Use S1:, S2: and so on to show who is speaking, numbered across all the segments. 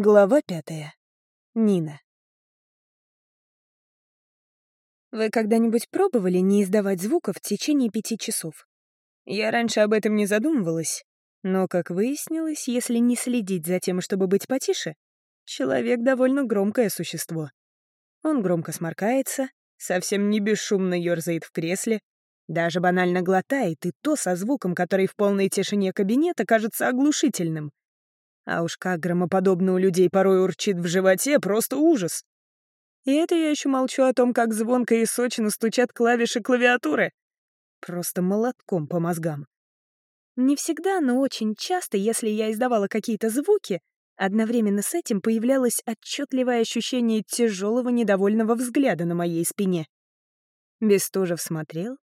S1: Глава пятая. Нина. Вы когда-нибудь пробовали не издавать звуков в течение пяти часов? Я раньше об этом не задумывалась, но, как выяснилось, если не следить за тем, чтобы быть потише, человек довольно громкое существо. Он громко сморкается, совсем не бесшумно ёрзает в кресле, даже банально глотает, и то со звуком, который в полной тишине кабинета кажется оглушительным. А уж как громоподобно у людей порой урчит в животе, просто ужас. И это я еще молчу о том, как звонко и сочно стучат клавиши клавиатуры. Просто молотком по мозгам. Не всегда, но очень часто, если я издавала какие-то звуки, одновременно с этим появлялось отчетливое ощущение тяжелого недовольного взгляда на моей спине. Бестужев смотрел,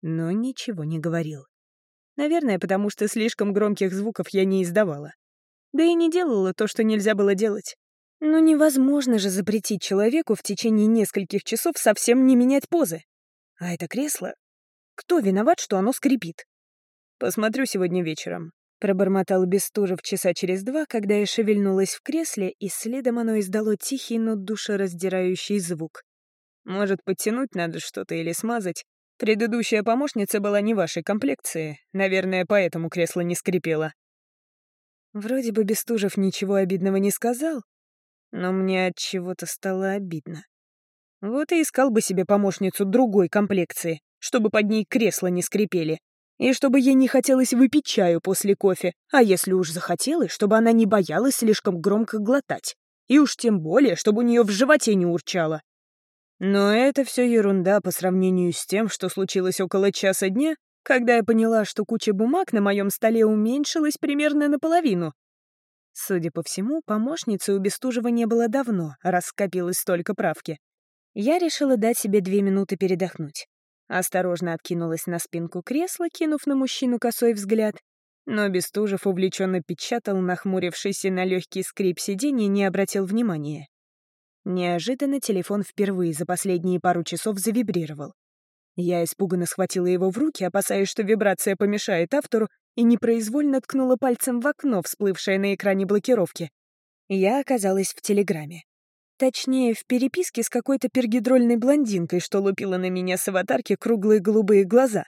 S1: но ничего не говорил. Наверное, потому что слишком громких звуков я не издавала. Да и не делала то, что нельзя было делать. Но невозможно же запретить человеку в течение нескольких часов совсем не менять позы. А это кресло... Кто виноват, что оно скрипит? Посмотрю сегодня вечером. Пробормотал Бестужев часа через два, когда я шевельнулась в кресле, и следом оно издало тихий, но душераздирающий звук. Может, подтянуть надо что-то или смазать? Предыдущая помощница была не вашей комплекции. Наверное, поэтому кресло не скрипело. Вроде бы Бестужев ничего обидного не сказал, но мне от чего-то стало обидно. Вот и искал бы себе помощницу другой комплекции, чтобы под ней кресла не скрипели, и чтобы ей не хотелось выпить чаю после кофе, а если уж захотелось, чтобы она не боялась слишком громко глотать, и уж тем более, чтобы у нее в животе не урчало. Но это все ерунда по сравнению с тем, что случилось около часа дня, когда я поняла, что куча бумаг на моем столе уменьшилась примерно наполовину. Судя по всему, помощницы у Бестужева не было давно, раз скопилось столько правки. Я решила дать себе две минуты передохнуть. Осторожно откинулась на спинку кресла, кинув на мужчину косой взгляд, но Бестужев увлеченно печатал, нахмурившийся на легкий скрип сиденья, не обратил внимания. Неожиданно телефон впервые за последние пару часов завибрировал. Я испуганно схватила его в руки, опасаясь, что вибрация помешает автору, и непроизвольно ткнула пальцем в окно, всплывшее на экране блокировки. Я оказалась в Телеграме. Точнее, в переписке с какой-то пергидрольной блондинкой, что лупила на меня с аватарки круглые голубые глаза.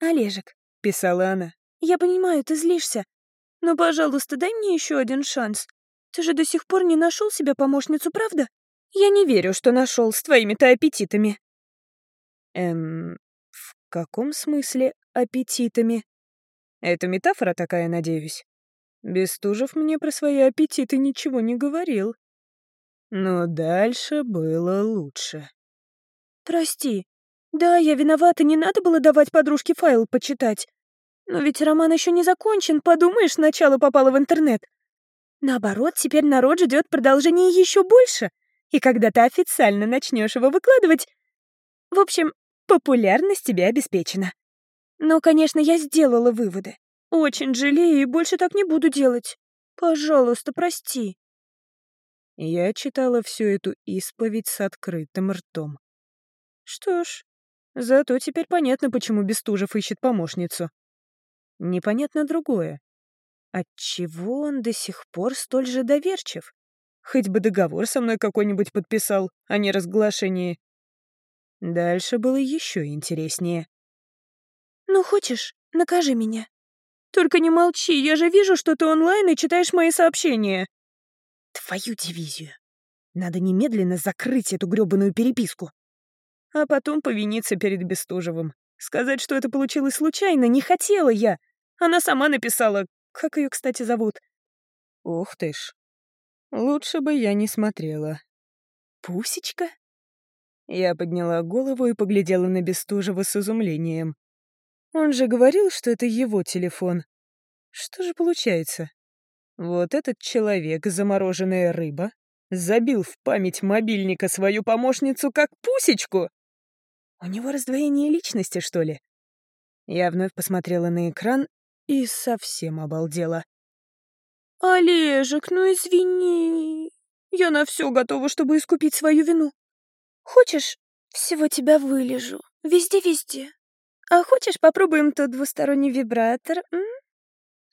S1: «Олежек», — писала она, — «я понимаю, ты злишься, но, пожалуйста, дай мне еще один шанс. Ты же до сих пор не нашел себе помощницу, правда? Я не верю, что нашел с твоими-то аппетитами. Эм, в каком смысле аппетитами? Это метафора такая, надеюсь? Бестужев мне про свои аппетиты ничего не говорил. Но дальше было лучше. Прости. Да, я виновата, не надо было давать подружке файл почитать. Но ведь роман еще не закончен, подумаешь, начало попало в интернет. Наоборот, теперь народ ждет продолжения еще больше. И когда ты официально начнешь его выкладывать... В общем, популярность тебе обеспечена. Но, конечно, я сделала выводы. Очень жалею и больше так не буду делать. Пожалуйста, прости. Я читала всю эту исповедь с открытым ртом. Что ж, зато теперь понятно, почему Бестужев ищет помощницу. Непонятно другое. Отчего он до сих пор столь же доверчив? Хоть бы договор со мной какой-нибудь подписал, а не разглашение. Дальше было еще интереснее. «Ну, хочешь, накажи меня. Только не молчи, я же вижу, что ты онлайн и читаешь мои сообщения». «Твою дивизию. Надо немедленно закрыть эту грёбаную переписку». А потом повиниться перед Бестужевым. Сказать, что это получилось случайно, не хотела я. Она сама написала, как ее, кстати, зовут? Ух ты ж. Лучше бы я не смотрела. Пусечка? Я подняла голову и поглядела на Бестужева с изумлением. Он же говорил, что это его телефон. Что же получается? Вот этот человек, замороженная рыба, забил в память мобильника свою помощницу как пусечку. У него раздвоение личности, что ли? Я вновь посмотрела на экран и совсем обалдела. «Олежек, ну извини. Я на все готова, чтобы искупить свою вину. Хочешь, всего тебя вылежу. Везде-везде. А хочешь, попробуем тот двусторонний вибратор, м?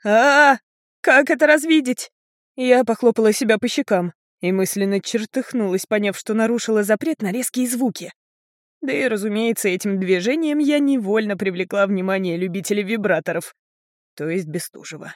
S1: а, -а, Как это развидеть? Я похлопала себя по щекам и мысленно чертыхнулась, поняв, что нарушила запрет на резкие звуки. Да и, разумеется, этим движением я невольно привлекла внимание любителей вибраторов, то есть Бестужева.